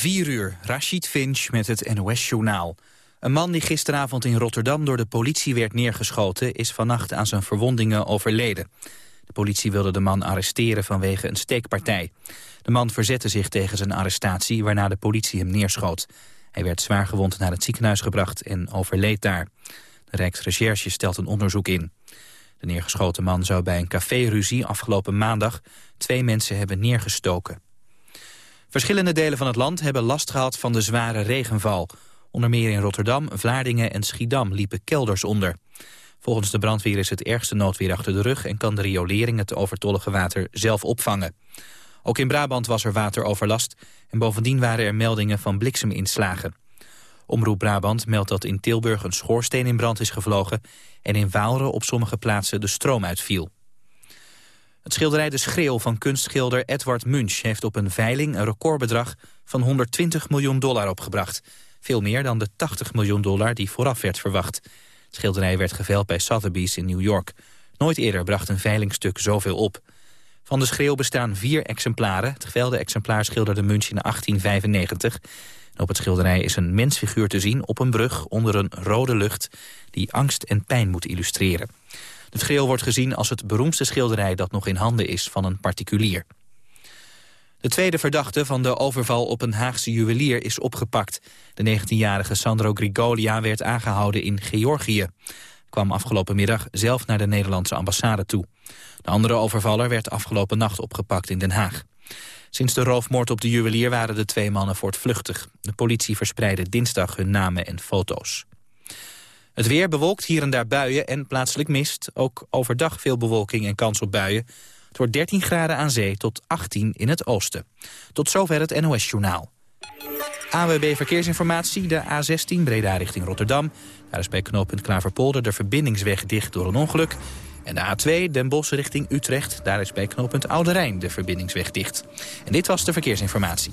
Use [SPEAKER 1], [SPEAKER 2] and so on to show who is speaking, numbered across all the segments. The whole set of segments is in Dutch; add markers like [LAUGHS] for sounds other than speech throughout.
[SPEAKER 1] 4 uur, Rashid Finch met het NOS-journaal. Een man die gisteravond in Rotterdam door de politie werd neergeschoten... is vannacht aan zijn verwondingen overleden. De politie wilde de man arresteren vanwege een steekpartij. De man verzette zich tegen zijn arrestatie, waarna de politie hem neerschoot. Hij werd zwaargewond naar het ziekenhuis gebracht en overleed daar. De Rijksrecherche stelt een onderzoek in. De neergeschoten man zou bij een caféruzie afgelopen maandag... twee mensen hebben neergestoken. Verschillende delen van het land hebben last gehad van de zware regenval. Onder meer in Rotterdam, Vlaardingen en Schiedam liepen kelders onder. Volgens de brandweer is het ergste noodweer achter de rug... en kan de riolering het overtollige water zelf opvangen. Ook in Brabant was er wateroverlast... en bovendien waren er meldingen van blikseminslagen. Omroep Brabant meldt dat in Tilburg een schoorsteen in brand is gevlogen... en in Waalre op sommige plaatsen de stroom uitviel. Het schilderij De Schreeuw van kunstschilder Edward Munch... heeft op een veiling een recordbedrag van 120 miljoen dollar opgebracht. Veel meer dan de 80 miljoen dollar die vooraf werd verwacht. Het schilderij werd geveild bij Sotheby's in New York. Nooit eerder bracht een veilingstuk zoveel op. Van De Schreeuw bestaan vier exemplaren. Het gevelde exemplaar schilderde Munch in 1895. op het schilderij is een mensfiguur te zien op een brug onder een rode lucht... die angst en pijn moet illustreren. Het schreeuw wordt gezien als het beroemdste schilderij dat nog in handen is van een particulier. De tweede verdachte van de overval op een Haagse juwelier is opgepakt. De 19-jarige Sandro Grigolia werd aangehouden in Georgië. Kwam afgelopen middag zelf naar de Nederlandse ambassade toe. De andere overvaller werd afgelopen nacht opgepakt in Den Haag. Sinds de roofmoord op de juwelier waren de twee mannen voortvluchtig. De politie verspreidde dinsdag hun namen en foto's. Het weer bewolkt hier en daar buien en plaatselijk mist. Ook overdag veel bewolking en kans op buien. Het wordt 13 graden aan zee tot 18 in het oosten. Tot zover het NOS-journaal. AWB Verkeersinformatie, de A16 Breda richting Rotterdam. Daar is bij knooppunt Klaverpolder de verbindingsweg dicht door een ongeluk. En de A2 Den Bosch richting Utrecht. Daar is bij knooppunt Oude Rijn de verbindingsweg dicht. En dit was de verkeersinformatie.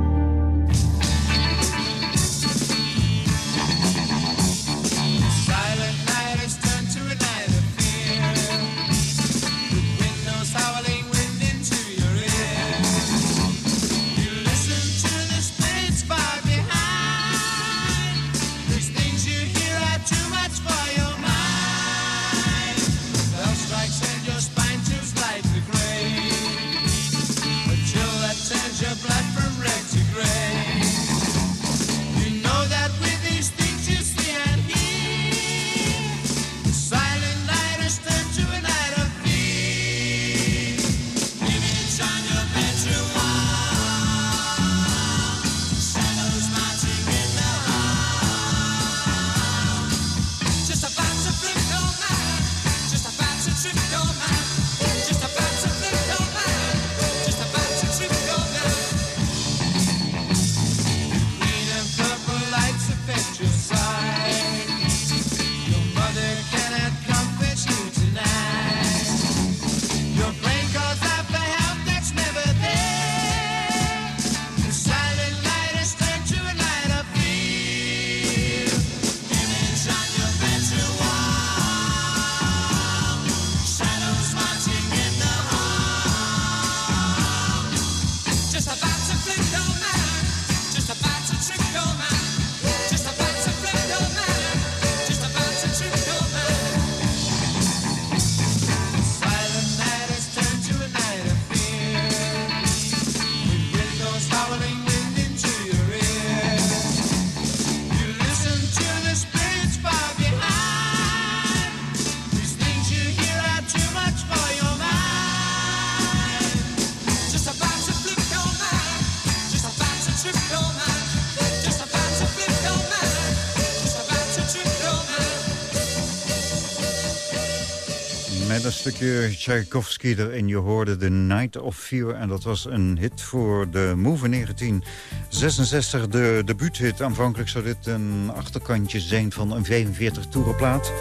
[SPEAKER 2] Stukje Tchaikovsky erin. Je hoorde The Night of Fear en dat was een hit voor de Move in 1966. De debuuthit. Aanvankelijk zou dit een achterkantje zijn van een 45 toerenplaat.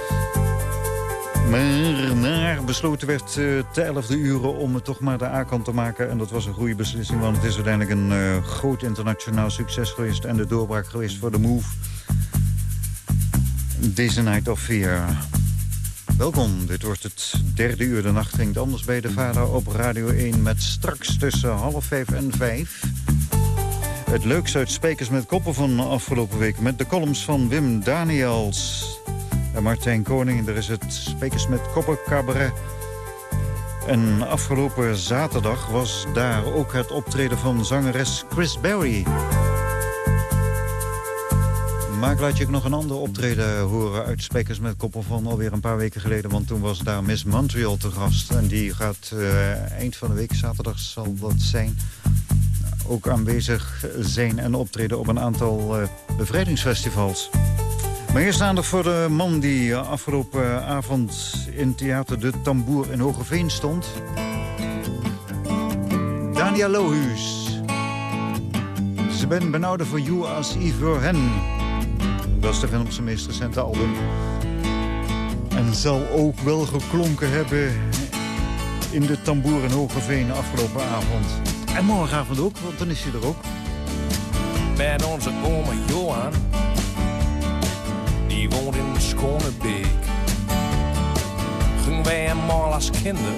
[SPEAKER 2] Maar naar besloten werd uh, te 11 uren om het toch maar de A-kant te maken. En dat was een goede beslissing, want het is uiteindelijk een uh, groot internationaal succes geweest... en de doorbraak geweest voor de Move. Deze Night of Fear. Welkom, dit wordt het derde uur. De nacht ging anders bij de vader op Radio 1... met straks tussen half vijf en vijf... Het leukste uit Spekers met Koppen van afgelopen week... met de columns van Wim Daniels en Martijn Koning. Er is het Spekers met Koppen cabaret. En afgelopen zaterdag was daar ook het optreden van zangeres Chris Berry... Maar ik laat je ook nog een ander optreden horen uit Spekers met Koppel van alweer een paar weken geleden. Want toen was daar Miss Montreal te gast. En die gaat uh, eind van de week, zaterdag zal dat zijn, ook aanwezig zijn en optreden op een aantal uh, bevrijdingsfestivals. Maar eerst aandacht voor de man die afgelopen avond in Theater De Tamboer in Hogeveen stond. Daniel Lohuus. Ze ben benauwd voor You als Yves Hen. Dat is de film zijn meest recente album. En zal ook wel geklonken hebben in de tamboer in Hogeveen afgelopen avond. En morgenavond ook, want dan is hij er ook.
[SPEAKER 3] Met onze oma Johan, die woont in Schonebeek. Gingen wij eenmaal als kinderen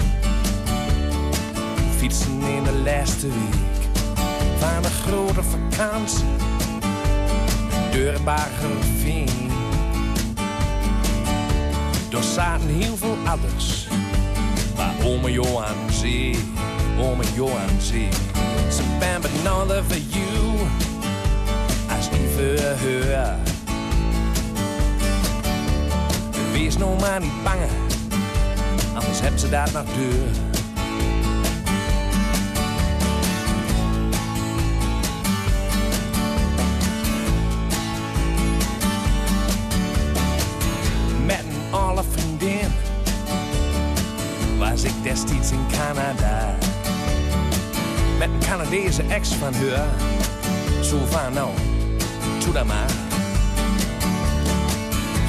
[SPEAKER 3] fietsen in de laatste week van de grote vakantie Deurbagerveen. Er zaten heel veel ouders, maar oma Johan zee, oma Johan zee. Ze ben benauwd voor you, als niet voor haar. Wees nou maar niet bang, anders hebben ze daar nog deur. In Canada. Met een Canadese ex van haar. Zo van nou, doe dat maar.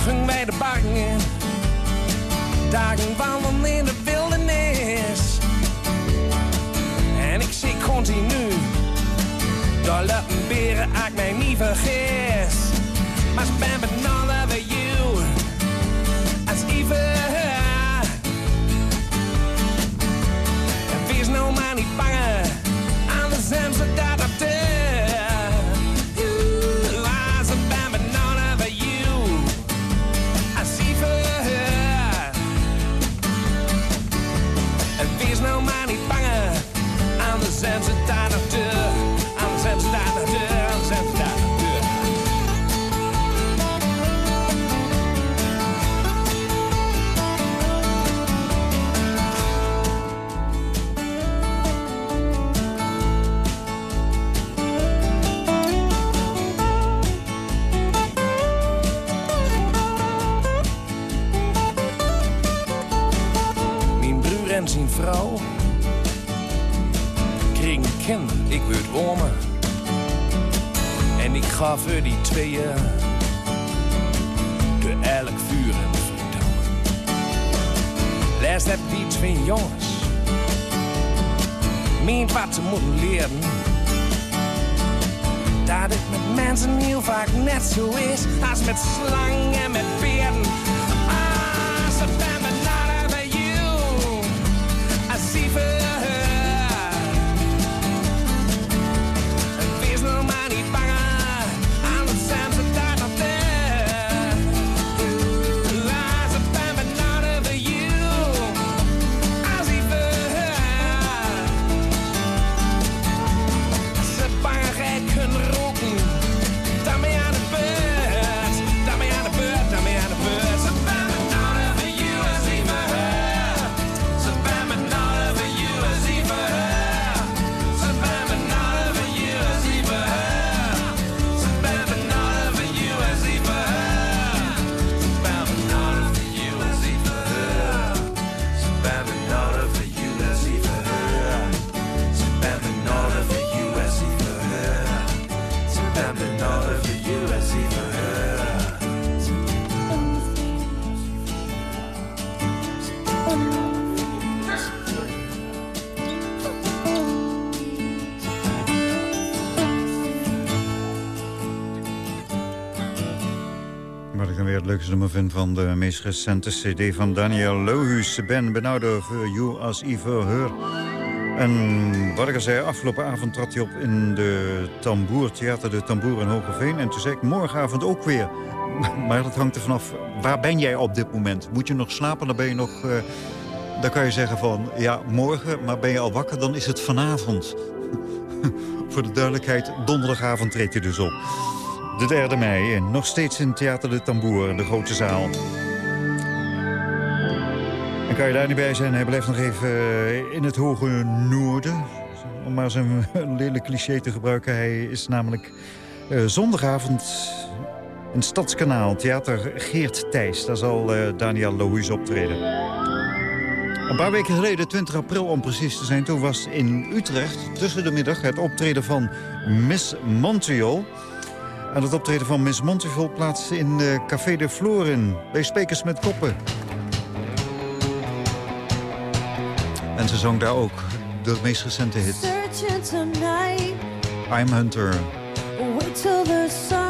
[SPEAKER 3] Ging bij de bakken dagen wandelen in de wildernis. En ik zie continu, daar beren, ik mij niet vergis. Maar ben
[SPEAKER 2] nummer van de meest recente cd van Daniel Lohuus. Ben benauwd over You as Evil Her. En wat ik al zei, afgelopen avond trad hij op in de Tamboer, Theater de Tamboer in Hogeveen. En toen zei ik morgenavond ook weer. [LAUGHS] Maar dat hangt er vanaf, waar ben jij op dit moment? Moet je nog slapen, dan ben je nog... Uh, dan kan je zeggen van, ja, morgen, maar ben je al wakker, dan is het vanavond. [LAUGHS] Voor de duidelijkheid, donderdagavond treedt hij dus op. De derde mei, en nog steeds in Theater de Tamboer, de grote zaal. En kan je daar niet bij zijn, hij blijft nog even eh, in het hoge noorden. Om maar zijn [LAUGHS] lelijk cliché te gebruiken. Hij is namelijk uh, zondagavond in Stadskanaal, theater Geert Thijs. Daar zal uh, Daniel Lohuis optreden. Een paar weken geleden, 20 april om precies te zijn... toen was in Utrecht tussen de middag het optreden van Miss Montreal... En het optreden van Miss Montreal plaats in uh, Café de Florin... bij Spekers met Koppen. En ze zong daar ook de meest recente hit. I'm Hunter.
[SPEAKER 4] Wait till the sun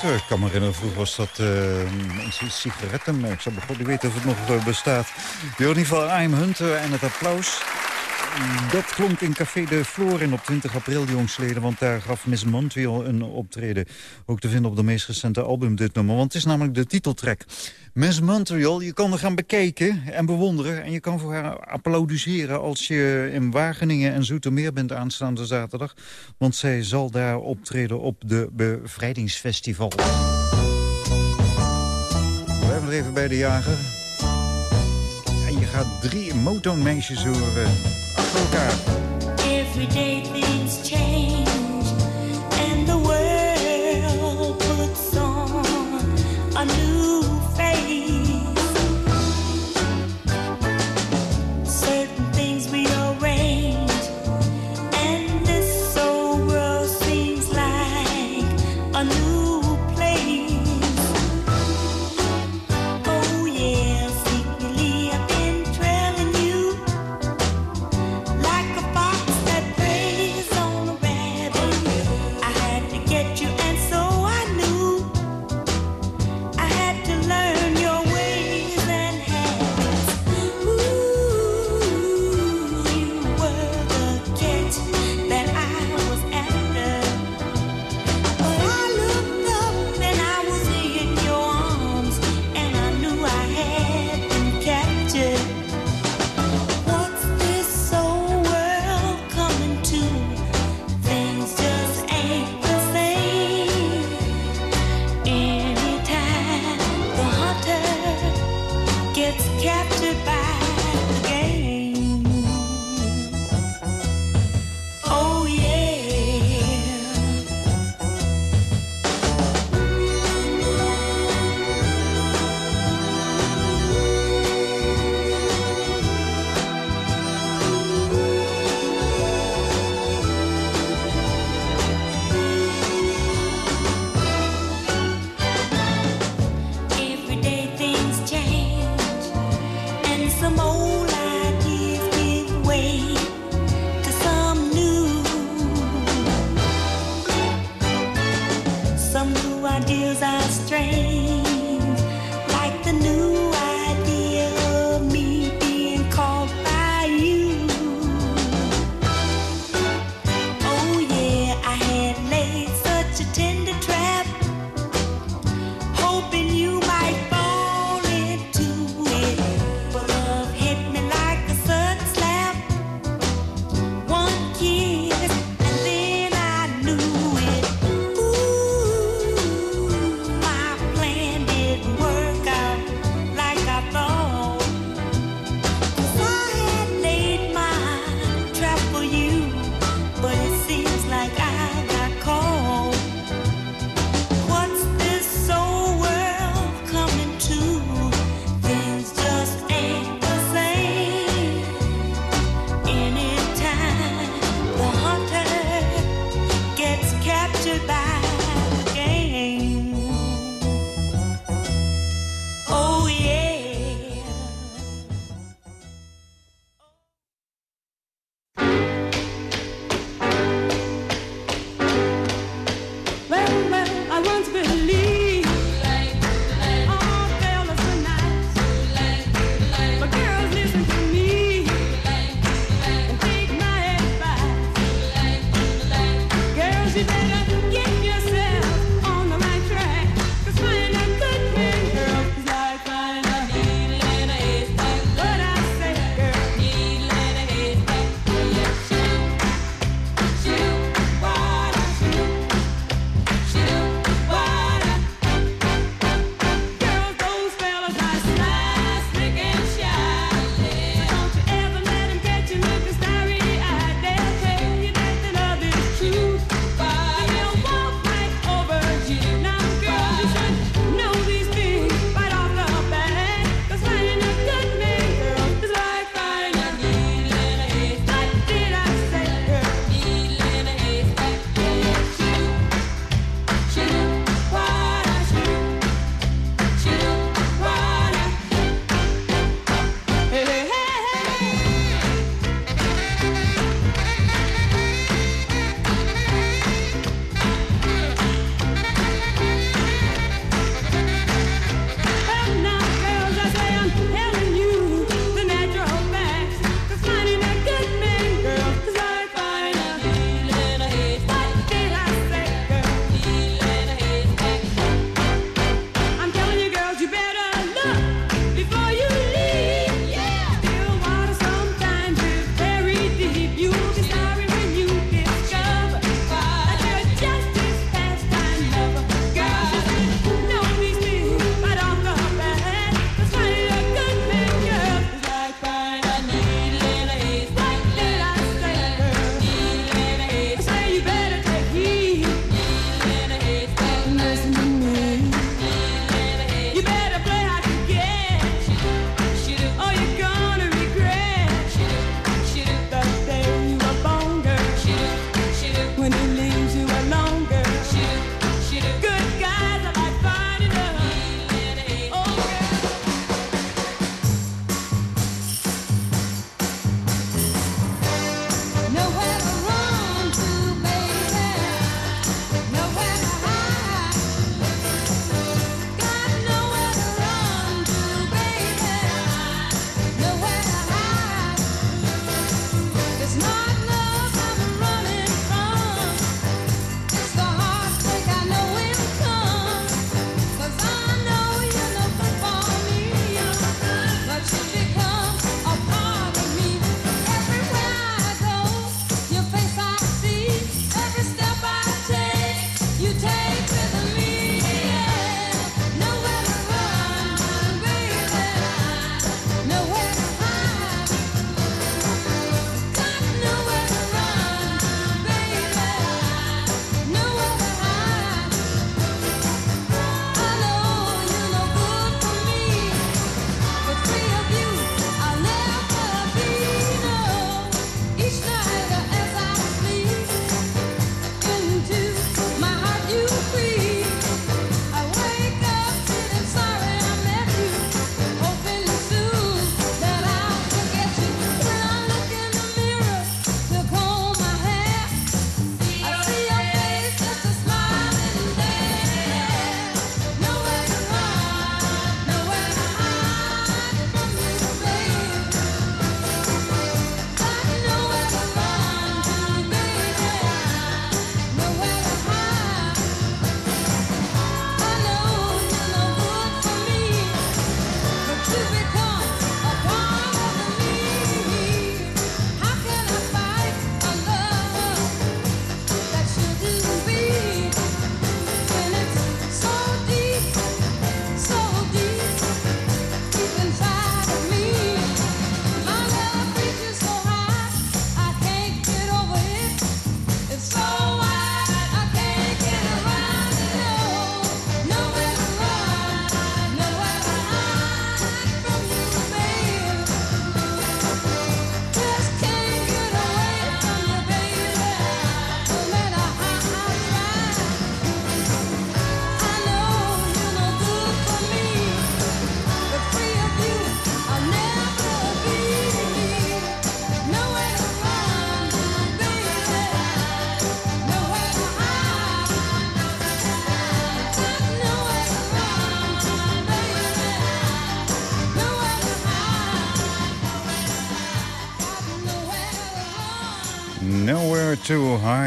[SPEAKER 4] Hunter.
[SPEAKER 2] Ik kan me herinneren, vroeger was dat uh, een si- sigarettenmerk. Ik zou bij God niet weten of het nog uh, bestaat. In ieder geval, I am Hunter en het applaus. Dat klonk in Café de Florin op 20 april, jongsleden. Want daar gaf Miss Montreal een optreden. Ook te vinden op de meest recente album dit nummer. Want het is namelijk de titeltrack. Miss Montreal, je kan er gaan bekijken en bewonderen. En je kan voor haar applaudisseren als je in Wageningen en Zoetermeer bent aanstaande zaterdag. Want zij zal daar optreden op de Bevrijdingsfestival. Blijven er even bij de jager. gaat drie Motown-meisjes horen elkaar.
[SPEAKER 5] Every day things change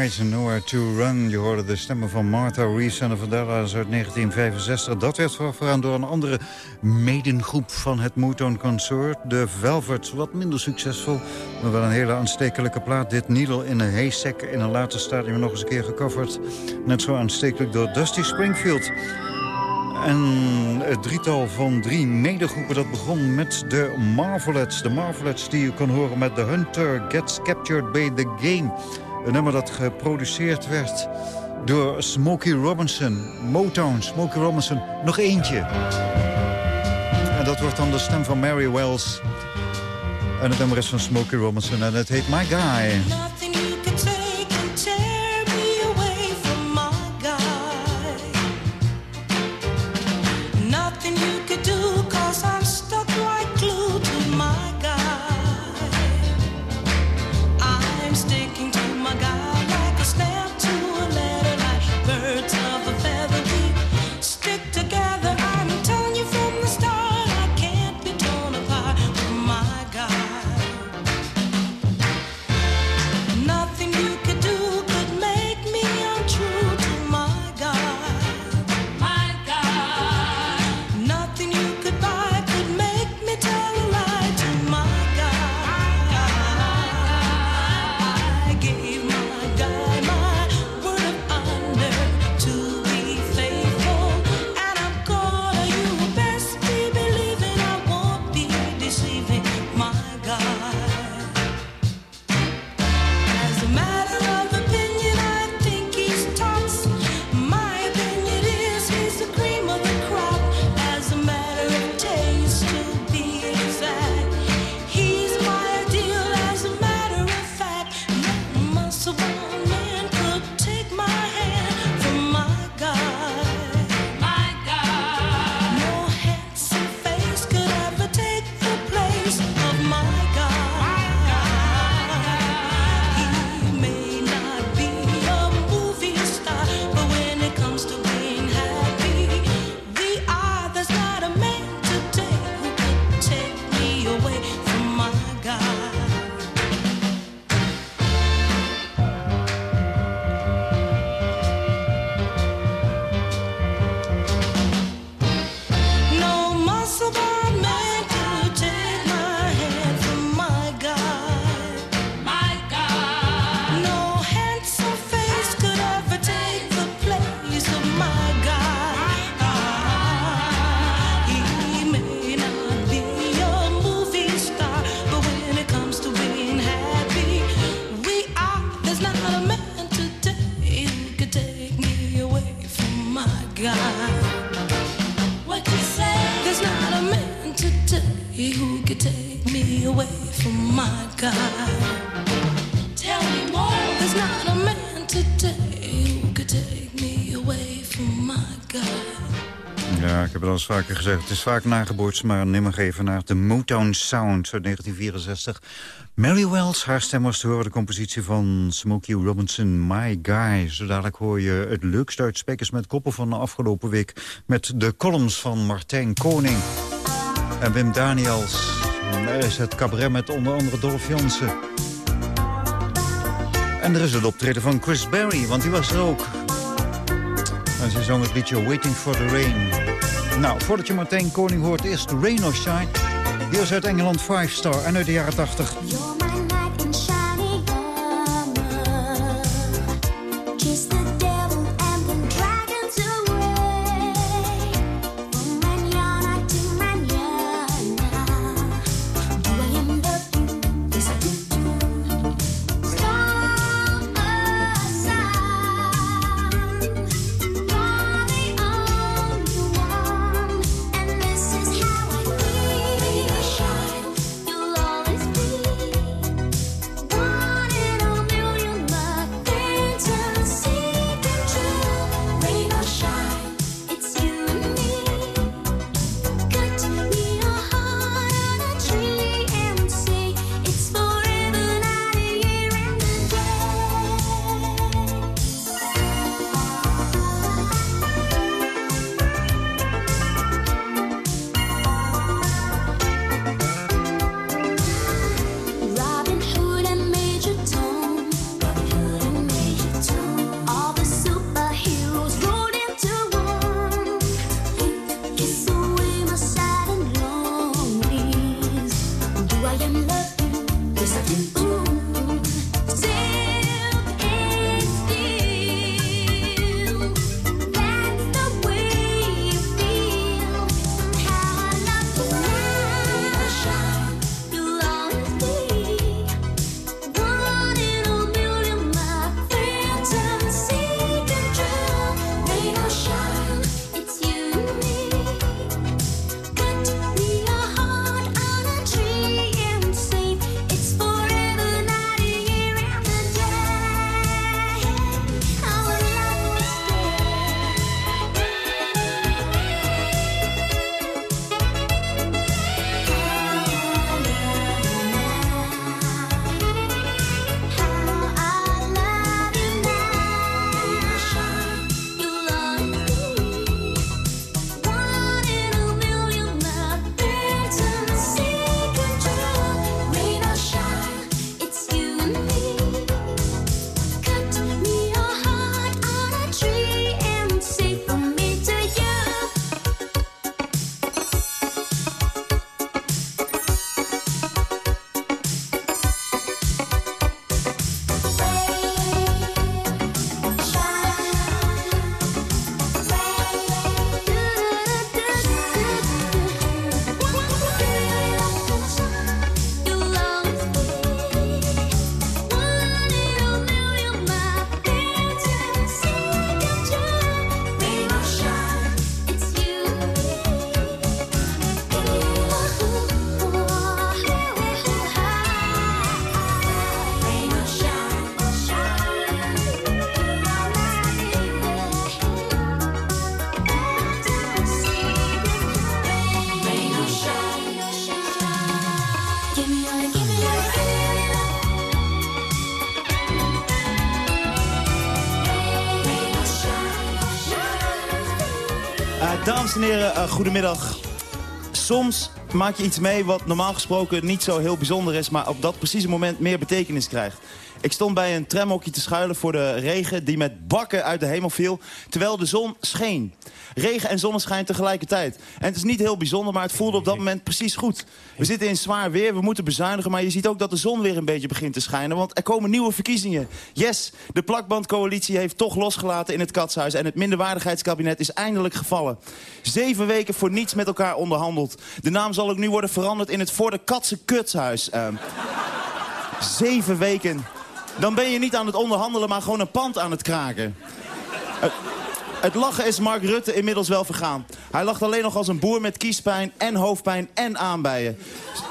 [SPEAKER 6] nowhere to run. Je hoorde de stemmen van Martha Reeves en de Vandellas uit 1965. Dat werd voorafgegaan door een andere medengroep van het Motown Consort. De Velvets, wat minder succesvol, maar wel een hele aanstekelijke plaat. Dit Needle in een haystack in een later stadium nog eens een keer gecoverd. Net zo aanstekelijk door Dusty Springfield. En het drietal van drie medegroepen dat begon met de Marvelettes. De Marvelettes die je kon horen met The Hunter Gets Captured by the Game. Een nummer dat geproduceerd werd door Smokey Robinson. Motown, Smokey Robinson. Nog eentje. En dat wordt dan de stem van Mary Wells. En het nummer is van Smokey Robinson en het heet My Guy. Eens vaker gezegd. Het is vaak nageboorts, maar nimmer geven naar de Motown Sound uit 1964. Mary Wells, haar stem was te horen de compositie van Smokey Robinson, My Guy. Zo dadelijk hoor je het leukste uit Spekers met Koppen van de afgelopen week... met de columns van Martijn Koning en Wim Daniels. En er is het cabaret met onder andere Dolph Jansen. En er is het optreden van Chris Berry, want die was er ook. En ze zong het liedje Waiting for the Rain. Nou, voordat je Martijn Koning hoort, eerst Rain or Shine. Hier is uit Engeland 5 Star en uit de jaren 80.
[SPEAKER 7] Eh, goedemiddag. Soms maak je iets mee wat normaal gesproken niet zo heel bijzonder is... maar op dat precieze moment meer betekenis krijgt. Ik stond bij een tramhokje te schuilen voor de regen die met bakken uit de hemel viel... terwijl de zon scheen. Regen en zonneschijn tegelijkertijd. En het is niet heel bijzonder, maar het voelde op dat moment precies goed. We zitten in zwaar weer, we moeten bezuinigen... maar je ziet ook dat de zon weer een beetje begint te schijnen... want er komen nieuwe verkiezingen. Yes, de plakbandcoalitie heeft toch losgelaten in het katshuis... en het minderwaardigheidskabinet is eindelijk gevallen. Zeven weken voor niets met elkaar onderhandeld. De naam zal ook nu worden veranderd in het Voor de Katse Kutshuis. Ehm, [LAUGHS] zeven weken. Dan ben je niet aan het onderhandelen, maar gewoon een pand aan het kraken. Het, lachen is Mark Rutte inmiddels wel vergaan. Hij lacht alleen nog als een boer met kiespijn en hoofdpijn en aanbijen.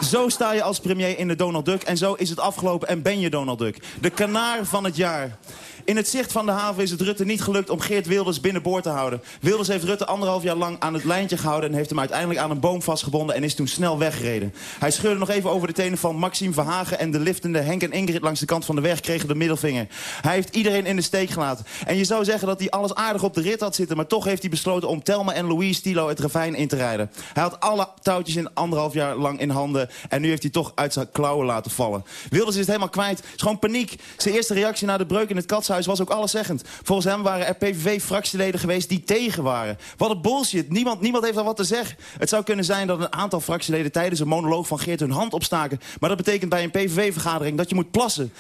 [SPEAKER 7] Zo sta je als premier in de Donald Duck en zo is het afgelopen en ben je Donald Duck. De kanaar van het jaar. In het zicht van de haven is het Rutte niet gelukt om Geert Wilders binnenboord te houden. Wilders heeft Rutte anderhalf jaar lang aan het lijntje gehouden... en heeft hem uiteindelijk aan een boom vastgebonden en is toen snel weggereden. Hij scheurde nog even over de tenen van Maxime Verhagen... en de liftende Henk en Ingrid langs de kant van de weg kregen de middelvinger. Hij heeft iedereen in de steek gelaten. En je zou zeggen dat hij alles aardig op de rit had zitten... maar toch heeft hij besloten om Telma en Louise Tilo het ravijn in te rijden. Hij had alle touwtjes in anderhalf jaar lang in handen... en nu heeft hij toch uit zijn klauwen laten vallen. Wilders is het helemaal kwijt. Het is gewoon paniek. Zijn eerste reactie na de breuk in het katshuis was ook alleszeggend. Volgens hem waren er PVV-fractieleden geweest die tegen waren. Wat een bullshit. Niemand, niemand heeft daar wat te zeggen. Het zou kunnen zijn dat een aantal fractieleden tijdens een monoloog van Geert hun hand opstaken. Maar dat betekent bij een PVV-vergadering dat je moet plassen.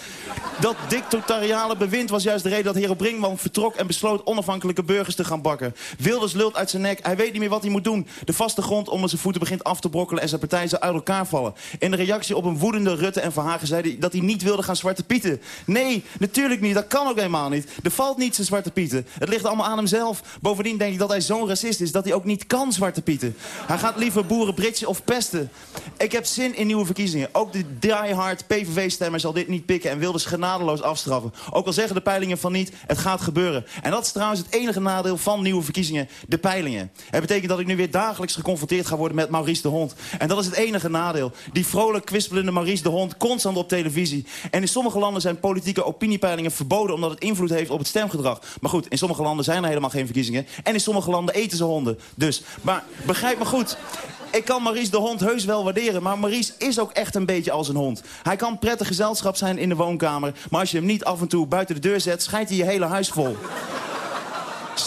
[SPEAKER 7] Dat dictatoriale bewind was juist de reden dat Hero Brinkman vertrok... en besloot onafhankelijke burgers te gaan bakken. Wilders lult uit zijn nek. Hij weet niet meer wat hij moet doen. De vaste grond onder zijn voeten begint af te brokkelen... en zijn partij zou uit elkaar vallen. In de reactie op een woedende Rutte en Verhagen zei dat hij niet wilde gaan zwarte pieten. Nee, natuurlijk niet. Dat kan ook helemaal niet. Er valt niet zijn zwarte pieten. Het ligt allemaal aan hemzelf. Bovendien denk ik dat hij zo'n racist is... dat hij ook niet kan zwarte pieten. Hij gaat liever boeren britsen of pesten. Ik heb zin in nieuwe verkiezingen. Ook de diehard PVV-stemmer zal dit niet pikken... en Wilders genadeloos afstraffen. Ook al zeggen de peilingen van niet, het gaat gebeuren. En dat is trouwens het enige nadeel van nieuwe verkiezingen. De peilingen. Het betekent dat ik nu weer dagelijks geconfronteerd ga worden met Maurice de Hond. En dat is het enige nadeel. Die vrolijk kwispelende Maurice de Hond constant op televisie. En in sommige landen zijn politieke opiniepeilingen verboden... omdat het invloed heeft op het stemgedrag. Maar goed, in sommige landen zijn er helemaal geen verkiezingen. En in sommige landen eten ze honden. Dus, maar begrijp me goed. Ik kan Maurice de hond heus wel waarderen, maar Maurice is ook echt een beetje als een hond. Hij kan prettig gezelschap zijn in de woonkamer, maar als je hem niet af en toe buiten de deur zet, schijnt hij je hele huis vol.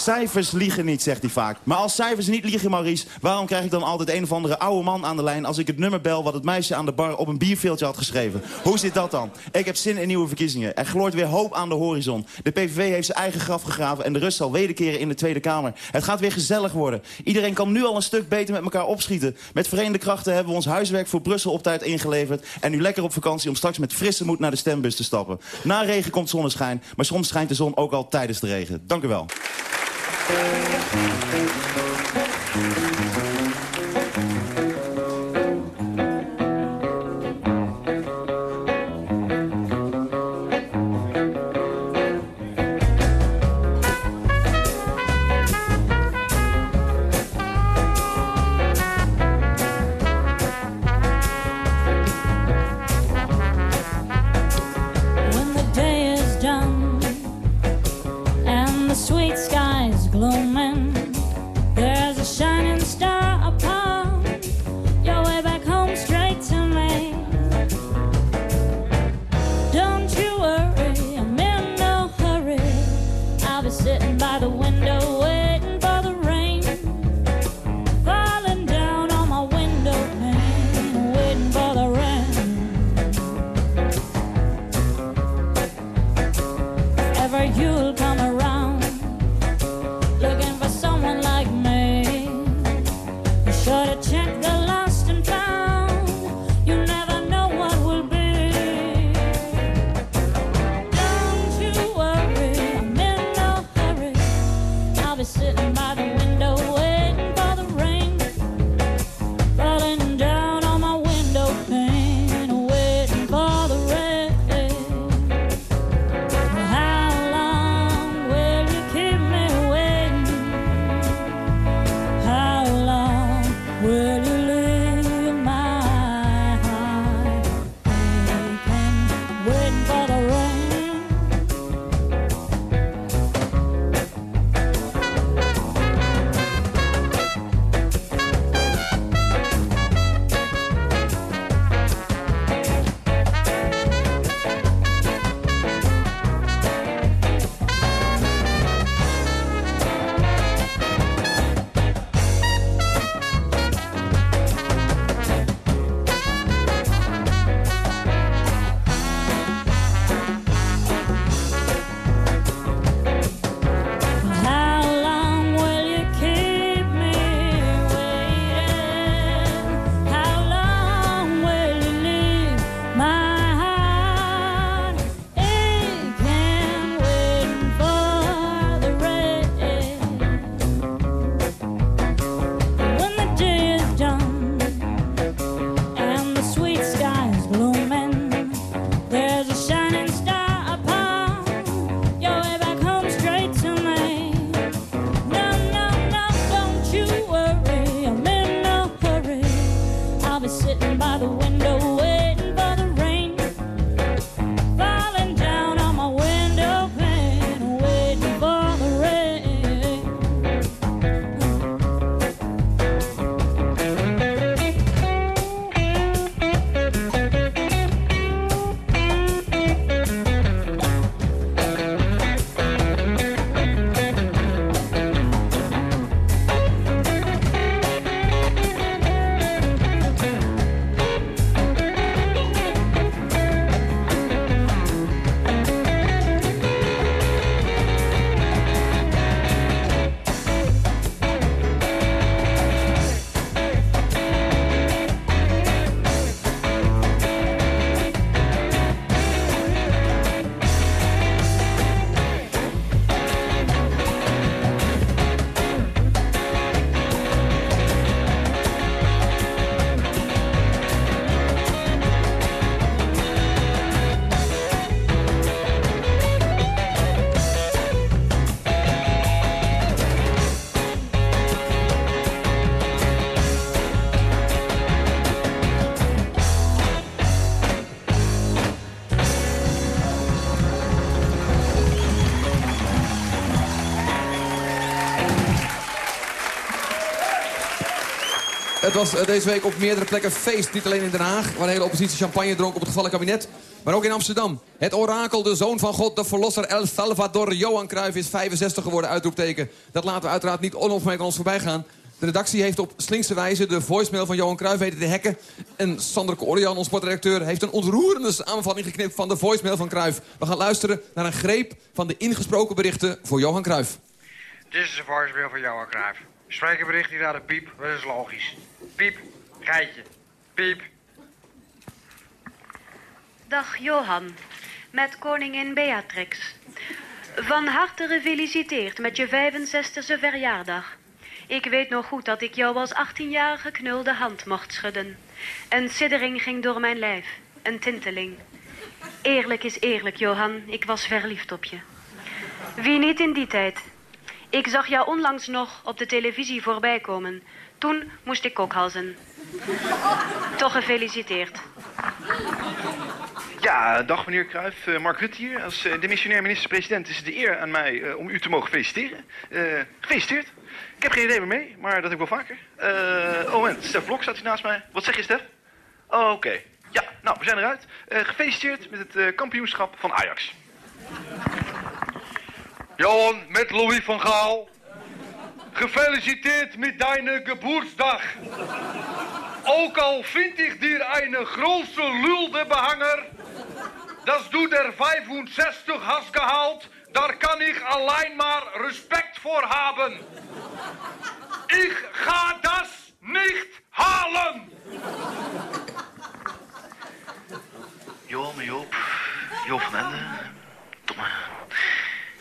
[SPEAKER 7] Cijfers liegen niet, zegt hij vaak. Maar als cijfers niet liegen, Maurice, waarom krijg ik dan altijd een of andere oude man aan de lijn... als ik het nummer bel wat het meisje aan de bar op een bierveeltje had geschreven? Hoe zit dat dan? Ik heb zin in nieuwe verkiezingen. Er gloort weer hoop aan de horizon. De PVV heeft zijn eigen graf gegraven en de rust zal wederkeren in de Tweede Kamer. Het gaat weer gezellig worden. Iedereen kan nu al een stuk beter met elkaar opschieten. Met verenigde krachten hebben we ons huiswerk voor Brussel op tijd ingeleverd... en nu lekker op vakantie om straks met frisse moed naar de stembus te stappen. Na regen komt zonneschijn, maar soms schijnt de zon ook al tijdens de regen. Dank u wel.
[SPEAKER 8] When
[SPEAKER 9] Het was eh, deze week op meerdere plekken feest. Niet alleen in Den Haag, waar de hele oppositie champagne dronk op het gevallen kabinet. Maar ook in Amsterdam. Het orakel, de zoon van God, de verlosser El Salvador Johan Cruijff is 65 geworden, uitroepteken. Dat laten we uiteraard niet onopgemerkt aan ons voorbij gaan. De redactie heeft op slinkse wijze de voicemail van Johan Cruijff weten te hacken. En Sander Korian, ons sportredacteur, heeft een ontroerende samenvatting geknipt van de voicemail van Cruijff. We gaan luisteren naar een greep van de ingesproken berichten voor Johan Cruijff.
[SPEAKER 10] Dit is de voicemail van Johan Cruijff. Sprekenbericht hier naar de piep, dat is logisch. Piep, geitje. Piep.
[SPEAKER 11] Dag Johan, met koningin Beatrix. Van harte gefeliciteerd met je 65e verjaardag. Ik weet nog goed dat ik jou als 18-jarige knul de hand mocht schudden. Een siddering ging door mijn lijf, een tinteling. Eerlijk is eerlijk, Johan, ik was verliefd op je. Wie niet in die tijd? Ik zag jou onlangs nog op de televisie voorbij komen. Toen moest ik kokhalzen. Toch gefeliciteerd.
[SPEAKER 12] Ja, dag meneer Cruijff. Eh, Mark Rutte hier. Als eh, demissionair minister-president is het de eer aan mij eh, om u te mogen feliciteren. Eh, gefeliciteerd. Ik heb geen idee meer mee, maar dat heb ik wel vaker. Eh, oh, moment. Stef Blok staat hier naast mij. Wat zeg je, Stef? Oh, oké. Ja, nou, we zijn eruit. Eh, gefeliciteerd met het eh, kampioenschap van Ajax.
[SPEAKER 13] Johan, met Louis van Gaal. Gefeliciteerd met deine Geburtsdag. Ook al vind ik dir eine große lulde behanger, dat du der 65 hast gehaald, daar kan ik alleen maar respect voor hebben. Ik ga das niet halen.
[SPEAKER 12] Johan en Joop. Joop van Ende. Domme.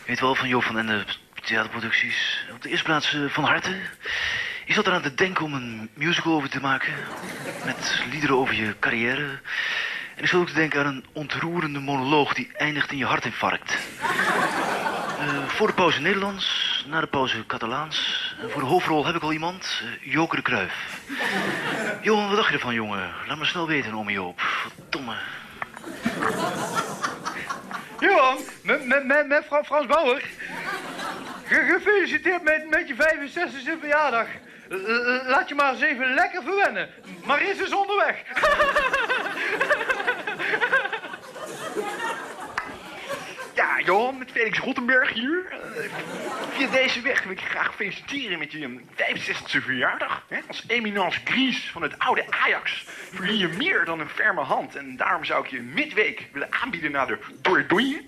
[SPEAKER 12] Weet wel van Joop van Ende theaterproducties. Op de eerste plaats eh, van harte. Je zat eraan te denken om een musical over te maken. Met liederen over je carrière. En ik zat ook te denken aan een ontroerende monoloog die eindigt in je hartinfarct. Eh, voor de pauze Nederlands, na de pauze Catalaans. En voor de hoofdrol heb ik al iemand, eh, Joker de Kruif. Johan, wat dacht je ervan, jongen? Laat me snel weten, ome Joop. Verdomme.
[SPEAKER 13] Johan, met, met, met, met Fra- Frans Bauer. Ge- Gefeliciteerd met, met je 65e verjaardag. L- l- Laat je maar eens even lekker verwennen. Maris is onderweg. [LAUGHS]
[SPEAKER 12] Ja, Johan, met Felix Rottenberg hier. Eh, via deze weg wil ik je graag feliciteren met je 65e verjaardag. Als eminence gries van het oude Ajax verdien je meer dan een ferme hand. En daarom zou ik je midweek willen aanbieden naar de Dordogne.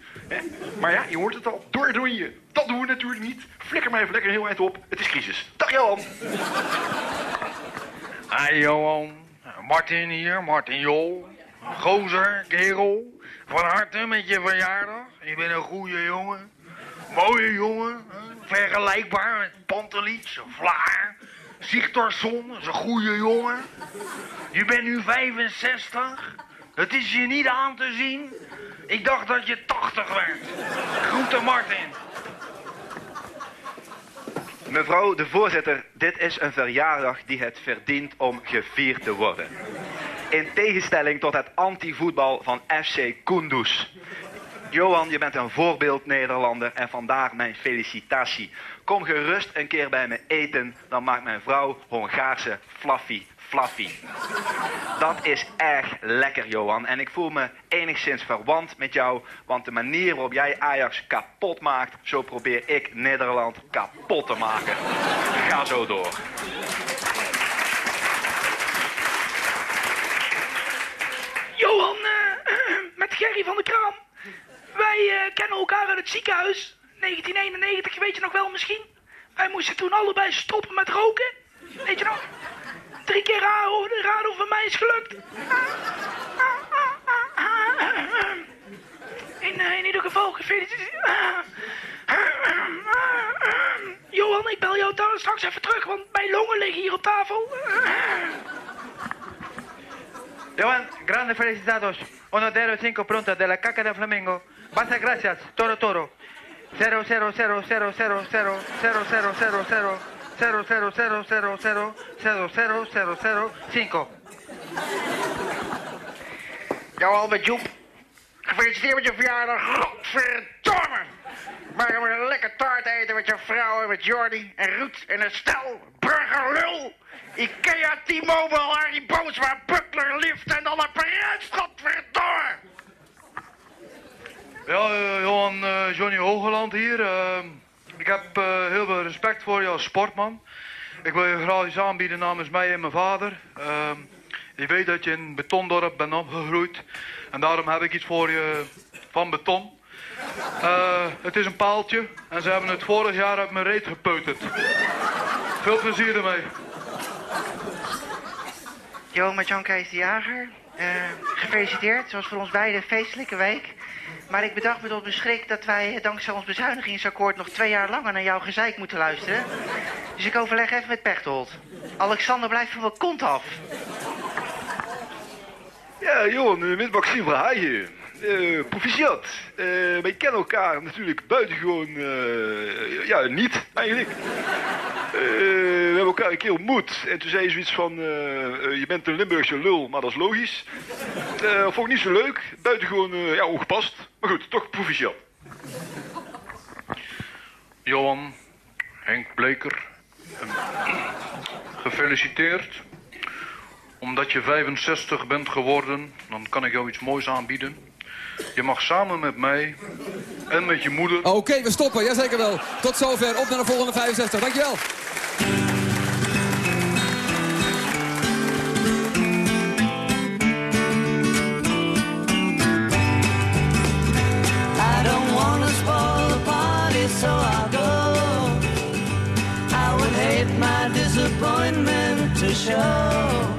[SPEAKER 12] Maar ja, je hoort het al, Dordogne. Dat doen we natuurlijk niet. Flikker maar even lekker heel eind op. Het is crisis. Dag Johan.
[SPEAKER 10] Hi Johan, Martin hier, Martin Jol. Gozer, kerel. Van harte met je verjaardag. Je bent een goede jongen. Mooie jongen. Vergelijkbaar met Pantelic, Vlaar. Sigtorsson is een goede jongen. Je bent nu 65. Het is je niet aan te zien. Ik dacht dat je 80 werd. Groeten Martin.
[SPEAKER 12] Mevrouw de voorzitter, dit is een verjaardag die het verdient om gevierd te worden. In tegenstelling tot het anti-voetbal van FC Kunduz. Johan, je bent een voorbeeld Nederlander en vandaar mijn felicitatie. Kom gerust een keer bij me eten, dan maakt mijn vrouw Hongaarse fluffy fluffy. Dat is erg lekker, Johan. En ik voel me enigszins verwant met jou, want de manier waarop jij Ajax kapot maakt, zo probeer ik Nederland kapot te maken. Ga zo door.
[SPEAKER 14] Johan, eh, met Gerry van de Kraam. Wij eh, kennen elkaar uit het ziekenhuis. 1991, weet je nog wel misschien? Wij moesten toen allebei stoppen met roken. Weet je nog? Drie keer of het mij is gelukt. In, eh, in ieder geval gefeliciteerd. Johan, ik bel jou daar straks even terug, want mijn longen liggen hier op tafel.
[SPEAKER 10] Johan, grande felicitados. Uno de cinco pronto de la caca de Flamengo. Muchas gracias, Toro Toro. 0 0 0 0 0 0 0 0 0 0 0 0 0 0 0 0 0 0 0 5.
[SPEAKER 14] Johan met Joep. Gefeliciteerd met je verjaardag. Godverdomme. Maar moet een lekker taart eten met je vrouw en met Jordi en Ruud en Estelle.
[SPEAKER 15] Burgerlul. Ikea, T-Mobile, Harry Boomsma, Butler, Lift en dan een Parijs, godverdomme.
[SPEAKER 13] Ja, eh, Johan eh, Johnny Hogeland hier. Eh, ik heb heel veel respect voor je als sportman. Ik wil je graag iets aanbieden namens mij en mijn vader. Je weet dat je in Betondorp bent opgegroeid. En daarom heb ik iets voor je van beton. Het is een paaltje en ze hebben het vorig jaar uit mijn reet gepeuterd. Veel plezier ermee.
[SPEAKER 16] Jo, met Jan Kees de Jager. Eh, gefeliciteerd, het was voor ons beiden een feestelijke week. Maar ik bedacht me tot mijn schrik dat wij eh, dankzij ons bezuinigingsakkoord nog twee jaar langer naar jouw gezeik moeten luisteren. Dus ik overleg even met Pechtold. Alexander blijft van mijn kont af.
[SPEAKER 12] Ja, Johan, eh, met Maxime Verhaaien. Eh proficiat. Eh, wij kennen elkaar natuurlijk buitengewoon... eh ja, niet, eigenlijk. We hebben elkaar een keer ontmoet. En toen zei je zoiets van... je bent een Limburgse lul, maar dat is logisch. Vond ik niet zo leuk. Buitengewoon, ja, ongepast. Maar goed, toch proficiat.
[SPEAKER 13] Johan, Henk Bleker, gefeliciteerd. Omdat je 65 bent geworden, dan kan ik jou iets moois aanbieden. Je mag samen met mij en met je moeder...
[SPEAKER 9] Oké, we stoppen. Jazeker wel. Tot zover. Op naar de volgende 65. Dankjewel.
[SPEAKER 17] I so I'll go. Would hate my disappointment to show.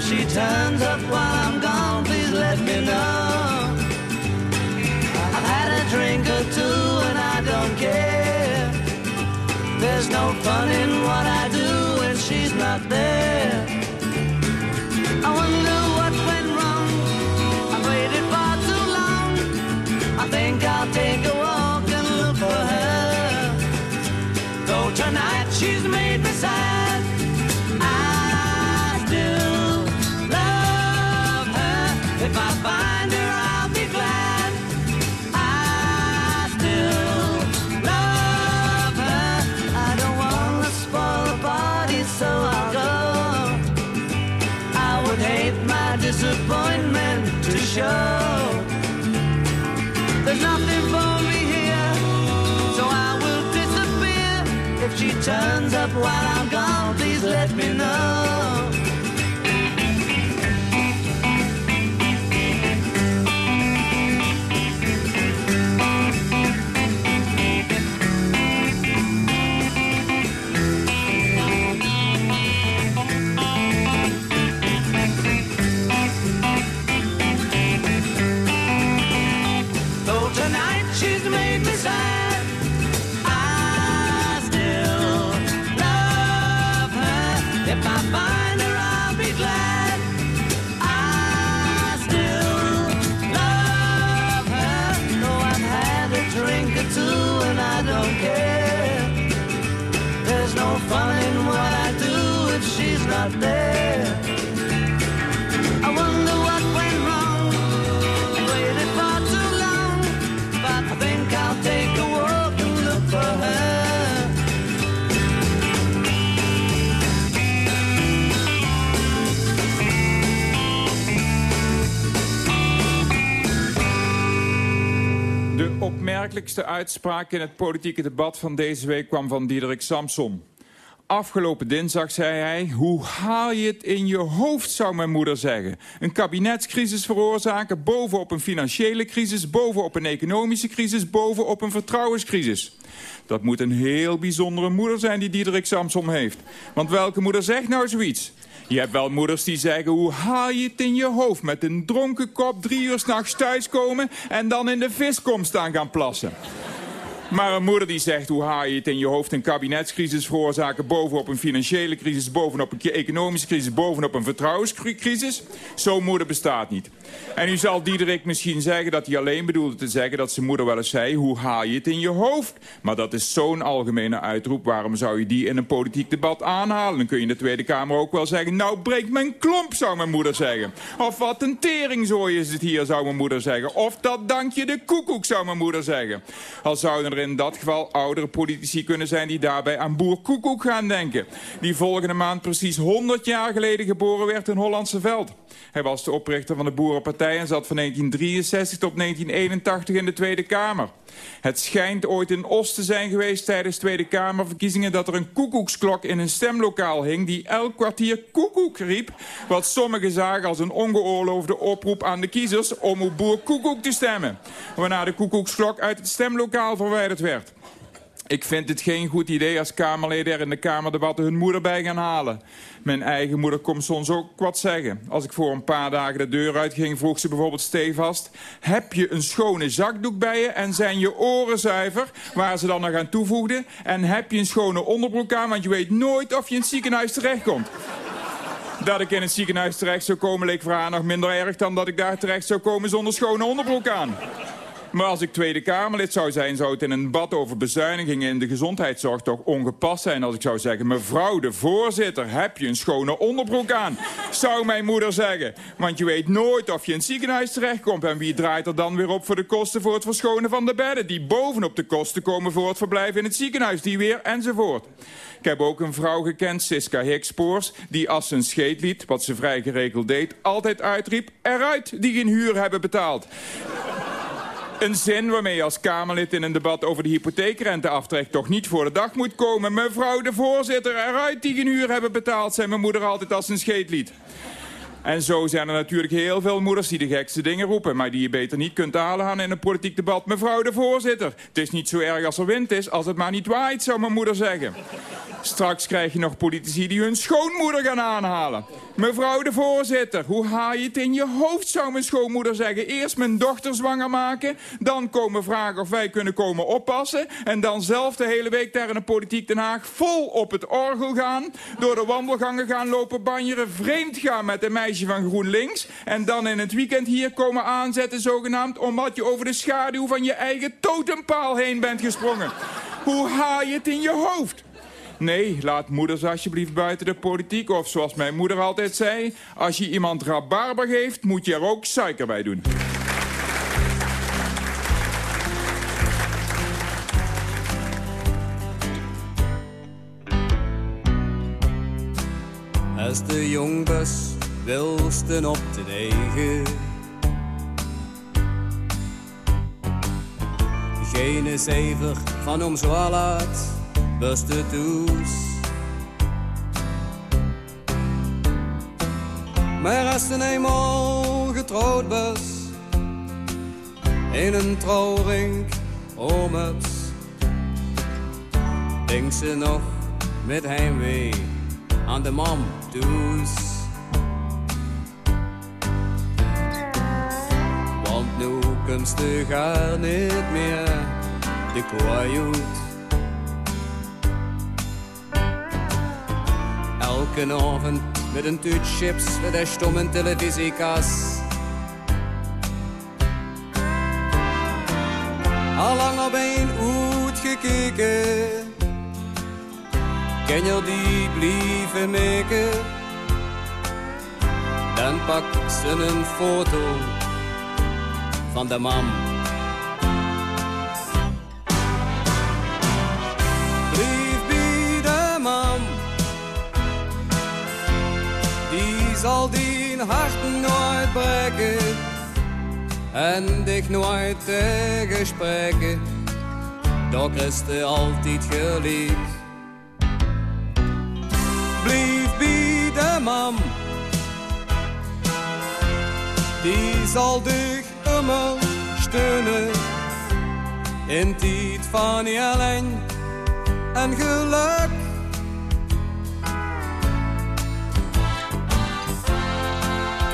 [SPEAKER 17] If she turns up while I'm gone, please let me know. I've had a drink or two and I don't care. There's no fun in what I do when she's not there. I wonder what went wrong. I waited far too long. I think I'll take a walk and look for her. Though tonight she's made me sad, There's nothing for me here, so I will disappear. If she turns up while I'm gone, please let me know.
[SPEAKER 18] Opmerkelijkste uitspraak in het politieke debat van deze week kwam van Diederik Samson. Afgelopen dinsdag zei hij... Hoe haal je het in je hoofd, zou mijn moeder zeggen. Een kabinetscrisis veroorzaken, bovenop een financiële crisis... bovenop een economische crisis, bovenop een vertrouwenscrisis. Dat moet een heel bijzondere moeder zijn die Diederik Samson heeft. Want welke moeder zegt nou zoiets? Je hebt wel moeders die zeggen, hoe haal je het in je hoofd... met een dronken kop drie uur s'nachts thuiskomen... en dan in de viskom staan gaan plassen. Maar een moeder die zegt hoe haal je het in je hoofd een kabinetscrisis veroorzaken... bovenop een financiële crisis, bovenop een economische crisis... bovenop een vertrouwenscrisis. Zo'n moeder bestaat niet. En nu zal Diederik misschien zeggen dat hij alleen bedoelde te zeggen... dat zijn moeder wel eens zei, hoe haal je het in je hoofd? Maar dat is zo'n algemene uitroep. Waarom zou je die in een politiek debat aanhalen? Dan kun je in de Tweede Kamer ook wel zeggen... nou breekt mijn klomp, zou mijn moeder zeggen. Of wat een teringzooi is het hier, zou mijn moeder zeggen. Of dat dankje de koekoek, zou mijn moeder zeggen. Al zouden er in dat geval oudere politici kunnen zijn... die daarbij aan boer Koekoek gaan denken. Die volgende maand precies 100 jaar geleden geboren werd in Hollandse Veld. Hij was de oprichter van de Boerenpartij en zat van 1963 tot 1981 in de Tweede Kamer. Het schijnt ooit in Os te zijn geweest tijdens Tweede Kamerverkiezingen... dat er een koekoeksklok in een stemlokaal hing die elk kwartier koekoek riep... wat sommigen zagen als een ongeoorloofde oproep aan de kiezers om op boer koekoek te stemmen. Waarna de koekoeksklok uit het stemlokaal verwijderd werd. Ik vind het geen goed idee als Kamerleden er in de Kamerdebatten hun moeder bij gaan halen. Mijn eigen moeder komt soms ook wat zeggen. Als ik voor een paar dagen de deur uitging, vroeg ze bijvoorbeeld stevast... heb je een schone zakdoek bij je en zijn je oren zuiver? Waar ze dan nog aan toevoegde. En heb je een schone onderbroek aan, want je weet nooit of je in het ziekenhuis terechtkomt. Dat ik in het ziekenhuis terecht zou komen leek voor haar nog minder erg... dan dat ik daar terecht zou komen zonder schone onderbroek aan. Maar als ik Tweede Kamerlid zou zijn, zou het in een debat over bezuinigingen in de gezondheidszorg toch ongepast zijn als ik zou zeggen... mevrouw de voorzitter, heb je een schone onderbroek aan? Zou mijn moeder zeggen. Want je weet nooit of je in het ziekenhuis terechtkomt. En wie draait er dan weer op voor de kosten voor het verschonen van de bedden? Die bovenop de kosten komen voor het verblijf in het ziekenhuis. Die weer enzovoort. Ik heb ook een vrouw gekend, Siska Hickspoors... die als ze een scheet liet, wat ze vrij geregeld deed... altijd uitriep, eruit die geen huur hebben betaald. Een zin waarmee je als Kamerlid in een debat over de hypotheekrenteaftrek toch niet voor de dag moet komen. Mevrouw de voorzitter, eruit die geen uur hebben betaald, zei mijn moeder altijd als een scheet liet. En zo zijn er natuurlijk heel veel moeders die de gekste dingen roepen... maar die je beter niet kunt aanhalen in een politiek debat. Mevrouw de voorzitter, het is niet zo erg als er wind is... als het maar niet waait, zou mijn moeder zeggen. Straks krijg je nog politici die hun schoonmoeder gaan aanhalen. Mevrouw de voorzitter, hoe haal je het in je hoofd, zou mijn schoonmoeder zeggen. Eerst mijn dochter zwanger maken, dan komen vragen of wij kunnen komen oppassen... en dan zelf de hele week daar in de politiek Den Haag vol op het orgel gaan... door de wandelgangen gaan lopen banjeren, vreemd gaan met een meisje van GroenLinks... en dan in het weekend hier komen aanzetten zogenaamd... omdat je over de schaduw van je eigen totempaal heen bent gesprongen. Hoe haal je het in je hoofd? Nee, laat moeders alsjeblieft buiten de politiek. Of zoals mijn moeder altijd zei... als je iemand rabarber geeft, moet je er ook suiker bij doen.
[SPEAKER 19] Als de jongbus wilsten op de negen. Geen zever van ons bus de toes. Maar als de eenmaal getrouwd was, in een trouwring om het, denkt ze nog met heimwee aan de mam toes. Want nu komt ze niet meer de kooi. Elke avond met een tuut chips met een stomme televisiekas. Allang op een uit gekeken. Ken je die blieven maken? Dan pakt ze een foto van de mam. Zal die hart nooit breken. En dich nooit tegenspreken. Doch is er altijd geliefd. Blijf bij de mam. Die zal dich immer steunen. In tijd van alleen en geluk.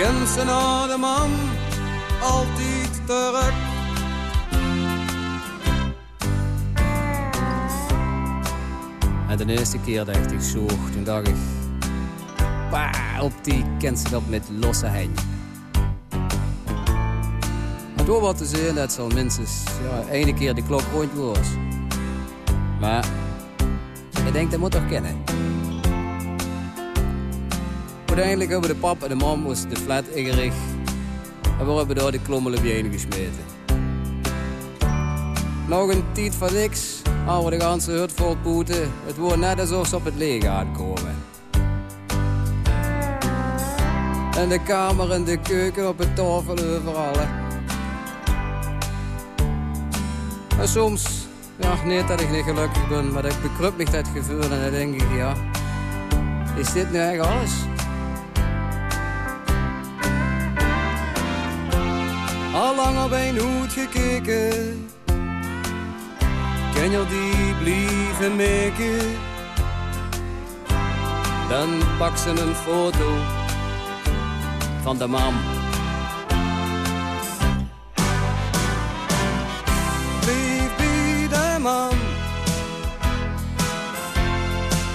[SPEAKER 19] Ze naar de mam altijd terug. En de eerste keer dacht ik zo, toen dacht ik... Op die kent ze met losse hein. Door wat te zien, dat zal minstens ja, ene keer de klok rond was. Maar ik denk, dat moet toch kennen. Uiteindelijk hebben de pap en de mam de flat ingericht. En we hebben daar de klommelen bijeen gesmeten. Nog een tijd van niks, hadden we de ganse hut vol poeten. Het wordt net alsof ze op het leger aankomen. En de kamer en de keuken op het tafel overal. En soms, ja, niet dat ik niet gelukkig ben, maar ik bekruip me dat gevoel en dan denk ik, ja, is dit nu echt alles? Al lang op een hoed gekeken, ken je die blijven maken? Dan pak ze een foto van de mam. Bij de man,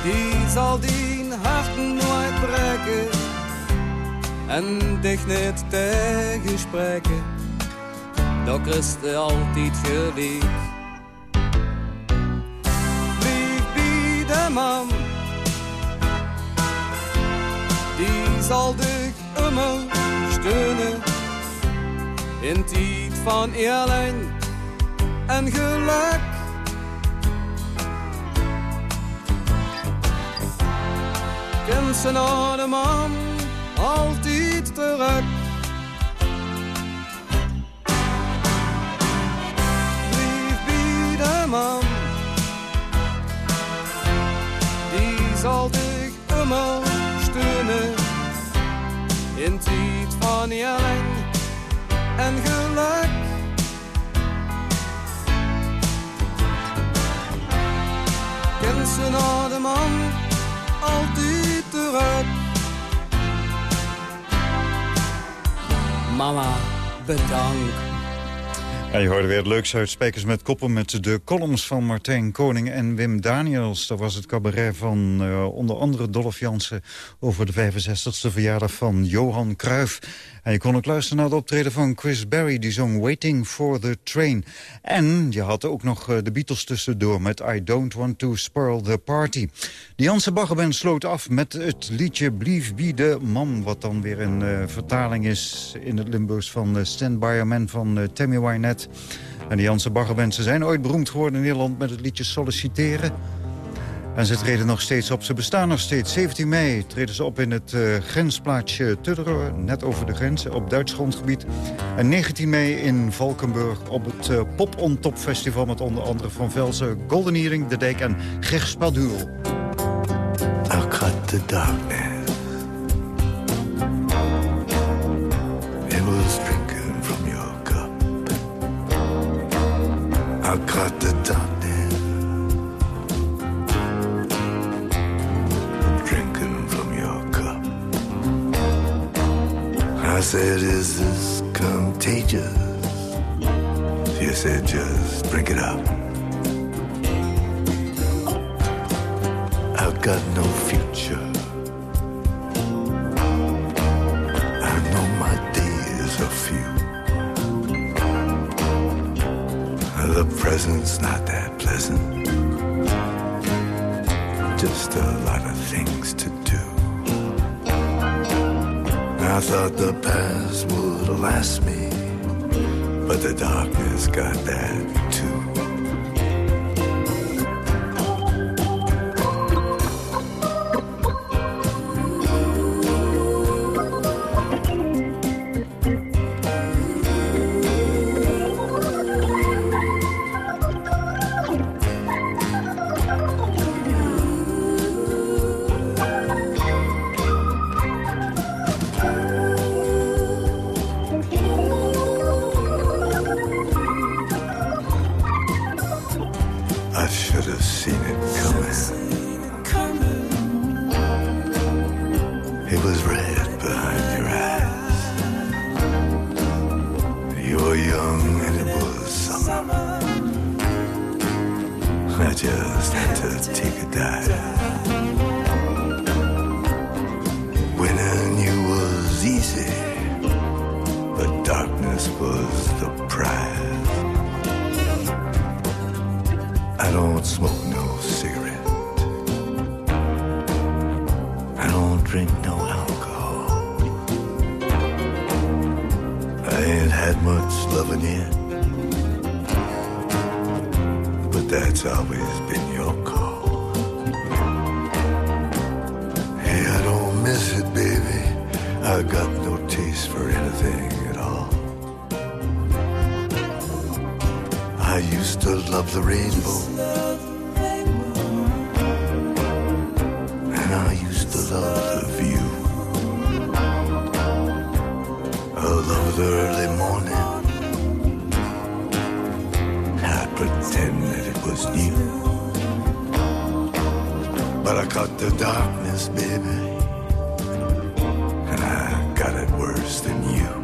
[SPEAKER 19] die zal die harten nooit breken en dich niet tegenspreken. Dat is er altijd gelijk. Blijf bij de man, die zal dich immer steunen in tijd van eerlijk en geluk. Kent ze naar de man altijd terug. Man, die zal dich immer steunen in tijd van eerlijk en geluk. Kent ze naar de man altijd terug. Mama, bedankt.
[SPEAKER 2] Je hoorde weer het leukste uit Spijkers met Koppen... met de columns van Martijn Koning en Wim Daniels. Dat was het cabaret van eh, onder andere Dolph Jansen... over de 65e verjaardag van Johan Cruijff. En je kon ook luisteren naar het optreden van Chris Berry... die zong Waiting for the Train. En je had ook nog eh, de Beatles tussendoor met I Don't Want to Spoil the Party. De Janse Baggerband sloot af met het liedje Blief Wie de Man... wat dan weer een eh, vertaling is in het Limburgs van uh, Stand By A Man van Tammy Wynette. En de Janse Baggerband, ze zijn ooit beroemd geworden in Nederland... met het liedje Solliciteren. En ze treden nog steeds op. Ze bestaan nog steeds. 17 mei treden ze op in het eh, grensplaatsje Tudderen, net over de grens, op Duits grondgebied. En 19 mei in Valkenburg op het eh, Pop on Top Festival... met onder andere Van Velzen, Golden Earring, De Dijk en Gert Spaduul.
[SPEAKER 20] I'll cut the darkness. It from your cup. Cut. Said, Is this contagious? She said, Just drink it up. I've got no future. I know my few. The present's not that pleasant. Just a lot of things to do. I thought the past would last me, but the darkness got that much loving yet. But that's always been your call. Hey, I don't miss it, baby. I got no taste for anything at all. I used to love the rainbow. I the early morning. I'd pretend that it was new. But I caught the darkness, baby. And I got it worse than you.